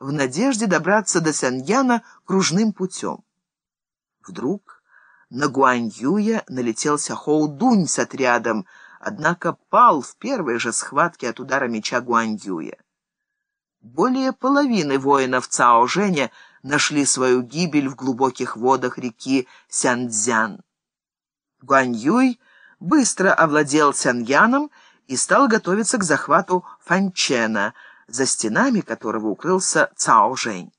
в надежде добраться до Сяньяна кружным путем. Вдруг на Гуаньюя налетел Сяхоу-Дунь с отрядом, однако пал в первой же схватке от удара меча Гуаньюя. Более половины воинов Цао Женя нашли свою гибель в глубоких водах реки Сянцзян. Гуаньюй быстро овладел Сяньяном и стал готовиться к захвату Фанчена, за стенами которого укрылся Цао Жень.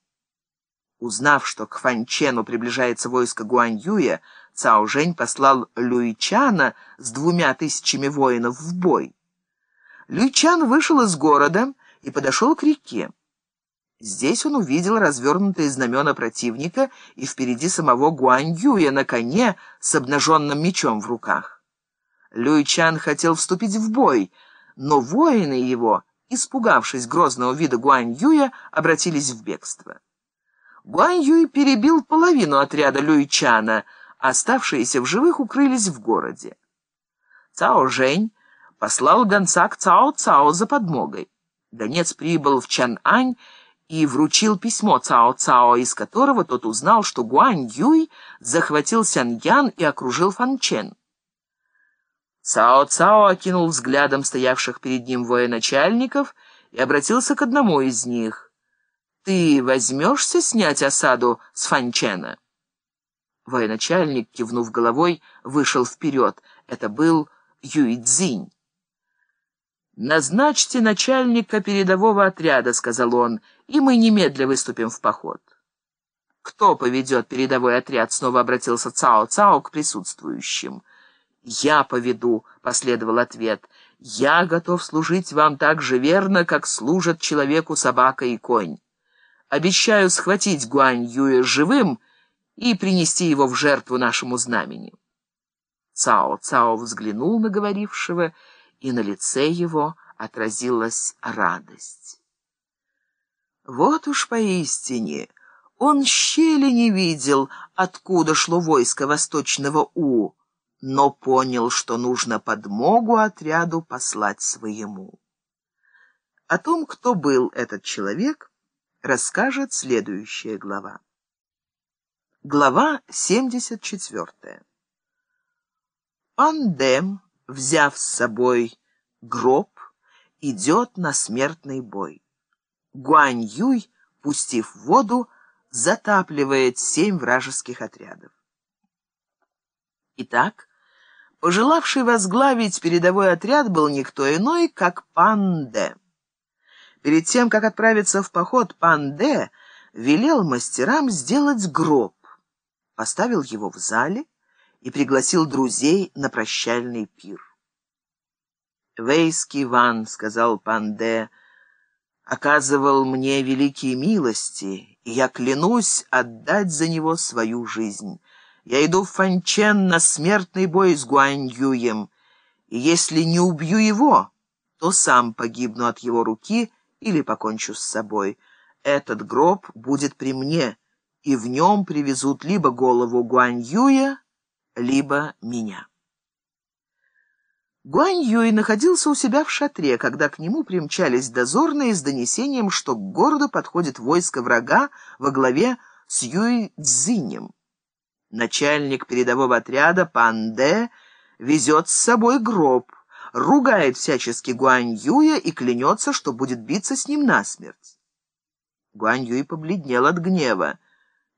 Узнав, что к Фанчену приближается войско Гуаньюя, Цао Жень послал Люйчана с двумя тысячами воинов в бой. Люйчан вышел из города и подошел к реке. Здесь он увидел развернутые знамена противника и впереди самого Гуаньюя на коне с обнаженным мечом в руках. Люйчан хотел вступить в бой, но воины его, испугавшись грозного вида Гуаньюя, обратились в бегство. Гуаньюй перебил половину отряда Люйчана, оставшиеся в живых укрылись в городе. Цао Жень послал гонца к Цао Цао за подмогой. Гонец прибыл в Чан-Ань и вручил письмо Цао-Цао, из которого тот узнал, что Гуань-Юй захватил Сяньян и окружил Фанчен. Цао-Цао окинул взглядом стоявших перед ним военачальников и обратился к одному из них. «Ты возьмешься снять осаду с Фанчена?» Военачальник, кивнув головой, вышел вперед. Это был Юй Цзинь. «Назначьте начальника передового отряда», — сказал он, — «и мы немедля выступим в поход». «Кто поведет передовой отряд?» — снова обратился Цао-Цао к присутствующим. «Я поведу», — последовал ответ. «Я готов служить вам так же верно, как служат человеку собака и конь. Обещаю схватить Гуань Юя живым и принести его в жертву нашему знамени». Цао-Цао взглянул на говорившего и на лице его отразилась радость. Вот уж поистине он щели не видел, откуда шло войско восточного У, но понял, что нужно подмогу отряду послать своему. О том, кто был этот человек, расскажет следующая глава. Глава 74. Пандем взяв с собой гроб, идет на смертный бой. Гуань Юй, пустив воду, затапливает семь вражеских отрядов. Итак, пожелавший возглавить передовой отряд был никто иной, как Пан Де. Перед тем, как отправиться в поход, Пан Де велел мастерам сделать гроб, поставил его в зале и пригласил друзей на прощальный пир. «Вейский Ван», — сказал Панде, — «оказывал мне великие милости, и я клянусь отдать за него свою жизнь. Я иду в Фанчен на смертный бой с Гуаньюем, и если не убью его, то сам погибну от его руки или покончу с собой. Этот гроб будет при мне, и в нем привезут либо голову Гуаньюя, либо меня. Гуань Юй находился у себя в шатре, когда к нему примчались дозорные с донесением, что к городу подходит войско врага во главе с Юй Цзинем. Начальник передового отряда Пан Дэ везет с собой гроб, ругает всячески Гуань Юя и клянется, что будет биться с ним насмерть. Гуань Юй побледнел от гнева.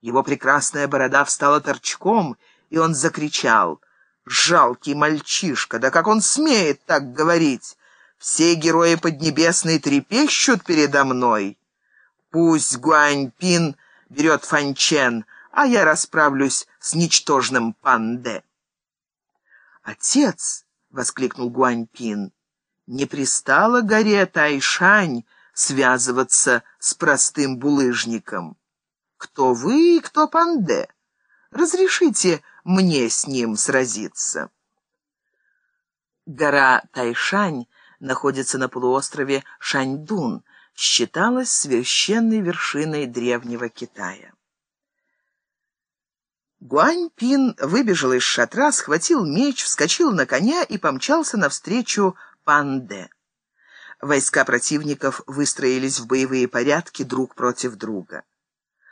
Его прекрасная борода встала торчком, и он закричал «Жалкий мальчишка! Да как он смеет так говорить? Все герои Поднебесной трепещут передо мной. Пусть Гуаньпин берет Фанчен, а я расправлюсь с ничтожным Панде». «Отец!» — воскликнул Гуаньпин. «Не пристало горе Тайшань связываться с простым булыжником. Кто вы и кто Панде? Разрешите мне с ним сразиться. Гора Тайшань находится на полуострове Шаньдун, считалась священной вершиной древнего Китая. Гуань Пин выбежал из шатра, схватил меч, вскочил на коня и помчался навстречу Панде. Войска противников выстроились в боевые порядки друг против друга.